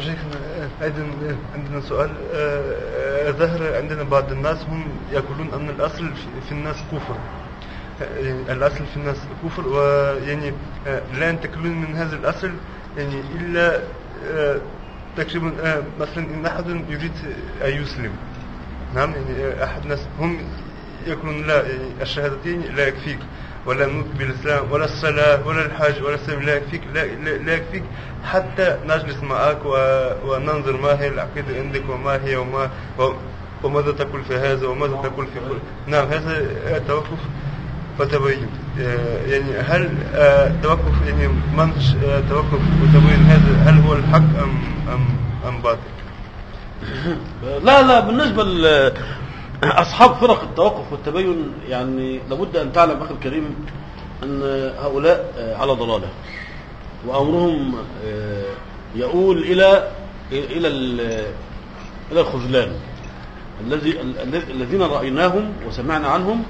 شيخنا عندنا سؤال آه، ظهر عندنا بعض الناس هم يقولون أن الأصل في الناس كفر. يعني الأصل في الناس كفر ويعني آه، لا ينتقلون من هذا الأصل يعني إلا آه، تقريبا مثلا إن أحد يريد أن يسلم. نعم يعني أحد الناس هم يقولون لا يعني الشهادتين لا يكفيك. ولا النطق بالإسلام ولا الصلاة ولا الحج ولا السلام لا يكفيك لا, يكفيك حتى نجلس معك وننظر ما هي العقيدة عندك وما هي وما وماذا تقول في هذا وماذا تقول في كل نعم هذا توقف وتبين يعني هل توقف يعني منهج توقف وتبين هذا هل هو الحق أم أم أم باطل؟ لا لا بالنسبة أصحاب فرق التوقف والتبين يعني لابد أن تعلم أخي الكريم أن هؤلاء على ضلالة. وأمرهم يؤول إلى إلى إلى الخذلان. الذي الذين رأيناهم وسمعنا عنهم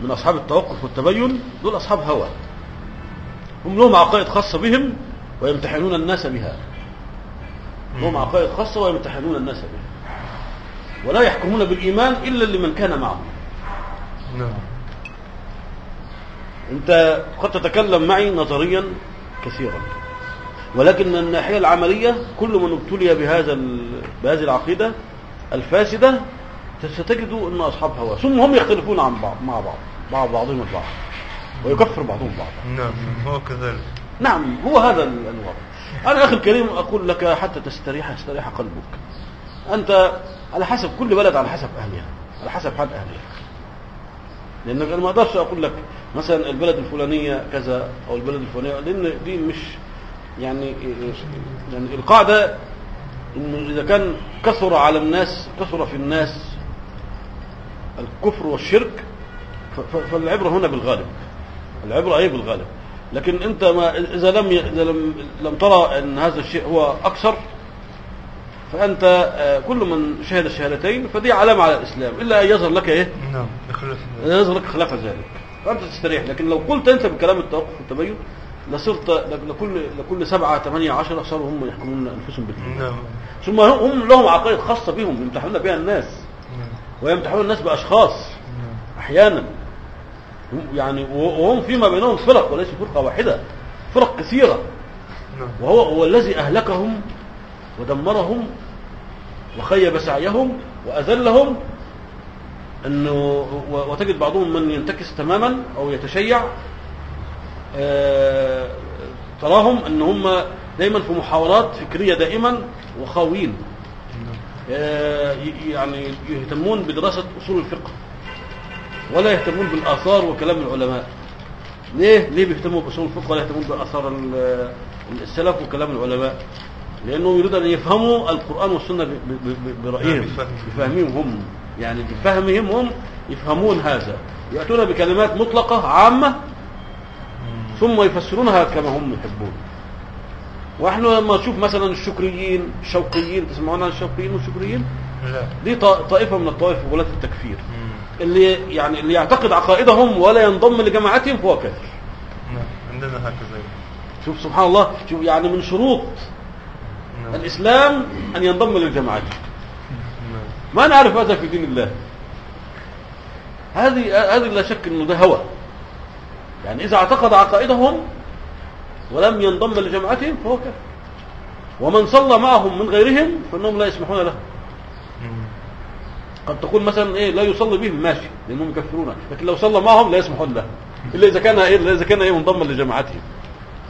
من أصحاب التوقف والتبين دول أصحاب هوى. هم لهم عقائد خاصة بهم ويمتحنون الناس بها. لهم عقائد خاصة ويمتحنون الناس بها. ولا يحكمون بالإيمان إلا لمن كان معهم نعم. أنت قد تتكلم معي نظريا كثيرا ولكن من الناحية العملية كل من ابتلي بهذا بهذه العقيدة الفاسدة ستجد أن أصحاب هوى ثم هم يختلفون عن بعض مع بعض مع بعضهم البعض ويكفر بعضهم بعضا. نعم هو كذلك. نعم هو هذا الوضع. أنا أخي الكريم أقول لك حتى تستريح يستريح قلبك. أنت على حسب كل بلد على حسب أهلها على حسب حال أهلها. لأن أنا ما أقدرش أقول لك مثلا البلد الفلانية كذا أو البلد الفلانية لأن دي مش يعني يعني القاعدة إنه إذا كان كثر على الناس كثر في الناس الكفر والشرك فالعبرة هنا بالغالب العبرة أي بالغالب. لكن أنت ما إذا لم إذا لم لم ترى أن هذا الشيء هو أكثر فأنت كل من شهد الشهادتين فدي علامة على الإسلام إلا أن يظهر لك إيه؟ نعم يظهر لك خلاف ذلك. فأنت تستريح. لكن لو قلت أنت بكلام التوقف والتبين لصرت لكل لكل سبعة ثمانية عشرة صاروا هم يحكمون أنفسهم بالإيمان نعم. ثم هم لهم عقائد خاصة بهم يمتحنون بها الناس. نعم. ويمتحنون الناس بأشخاص نعم. أحيانا. يعني وهم فيما بينهم فرق وليس فرقة واحدة فرق كثيرة. نعم. وهو هو الذي أهلكهم ودمرهم وخيب سعيهم وأذلهم أنه وتجد بعضهم من ينتكس تماما أو يتشيع آه، تراهم أن هم دايما في محاورات فكرية دائما وخاوين آه، يعني يهتمون بدراسة أصول الفقه ولا يهتمون بالآثار وكلام العلماء ليه؟ ليه بيهتموا بأصول الفقه ولا يهتمون بآثار ال- السلف وكلام العلماء؟ لأنهم يريدون أن يفهموا القرآن والسنة ب- ب- ب- برأيهم بفهم. بفهمهم. هم يعني بفهمهم هم يفهمون هذا. يأتون بكلمات مطلقة عامة ثم يفسرونها كما هم يحبون. وإحنا لما نشوف مثلا الشكريين الشوقيين تسمعون عن الشوقيين والشكريين؟ لا. دي ط- طائفة من الطوائف ولاة التكفير. اللي يعني اللي يعتقد عقائدهم ولا ينضم لجماعتهم فهو كافر. نعم عندنا هكذا. شوف سبحان الله شوف يعني من شروط الإسلام أن ينضم للجماعات ما نعرف هذا في دين الله. هذه هذه لا شك إنه ده هوى. يعني إذا اعتقد عقائدهم ولم ينضم لجماعتهم فهو كافر. ومن صلى معهم من غيرهم فإنهم لا يسمحون له. قد تقول مثلا إيه لا يصلي بهم ماشي لأنهم يكفرون. لكن لو صلى معهم لا يسمحون له. إلا إذا كان إيه إذا كان إيه منضما لجماعتهم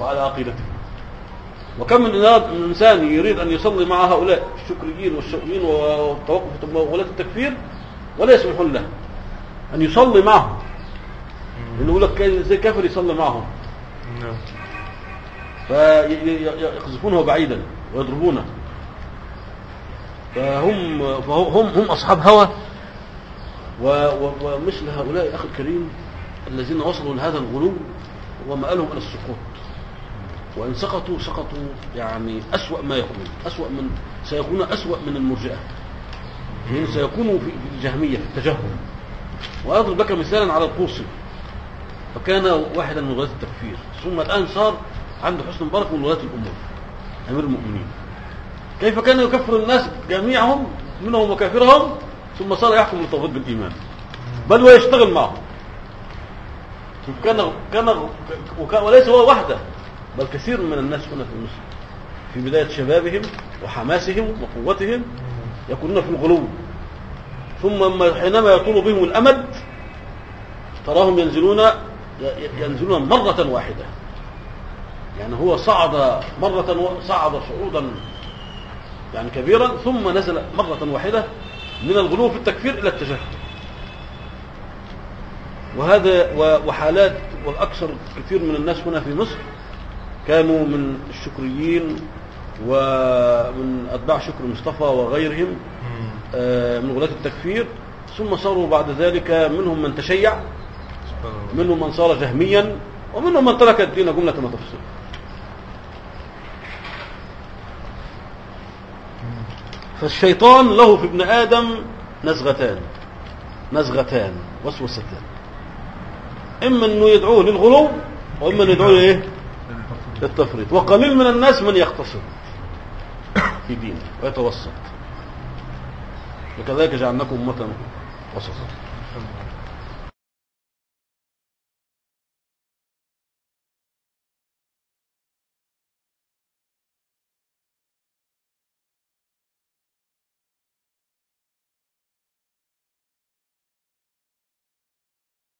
وعلى عقيدتهم. وكم من انسان يريد أن يصلي مع هؤلاء؟ الشكريين والشؤمين والتوقف ولاة التكفير ولا يسمحون له أن يصلي معهم. لأنه يقول لك زي كافر يصلي معهم. نعم. فيقذفونه بعيدا ويضربونه. فهم فهم هم أصحاب هوى. ومثل هؤلاء أخي الكريم الذين وصلوا لهذا الغلو ومآلهم إلى السقوط. وإن سقطوا سقطوا يعني أسوأ ما يكون أسوأ من سيكون أسوأ من المرجئة. يعني سيكونوا في الجهمية في التجهم. وأضرب لك مثالا على القوصي فكان واحدا من ولاة التكفير. ثم الآن صار عنده حسن مبارك من ولاة الأمور. أمير المؤمنين. كيف كان يكفر الناس جميعهم منهم وكافرهم؟ ثم صار يحكم بالتوحيد بالإيمان. بل ويشتغل معهم. كان كان وليس هو وحده. بل كثير من الناس هنا في مصر في بداية شبابهم وحماسهم وقوتهم يكونون في الغلو. ثم حينما يطول بهم الأمد تراهم ينزلون ينزلون مرة واحدة. يعني هو صعد مرة صعد صعودا يعني كبيرا ثم نزل مرة واحدة من الغلو في التكفير إلى التجهل. وهذا وحالات والأكثر كثير من الناس هنا في مصر كانوا من الشكريين ومن أتباع شكر مصطفى وغيرهم آه، من غلاة التكفير. ثم صاروا بعد ذلك منهم من تشيع منهم من صار جهميا ومنهم من ترك الدين جملة وتفصيل فالشيطان له في ابن آدم نزغتان نزغتان وسوستان. إما أنه يدعوه للغلو وإما أنه يدعوه لإيه؟ للتفريط وقليل من الناس من يقتصد في دينه ويتوسط. وكذلك جعلناكم أمة وسطا.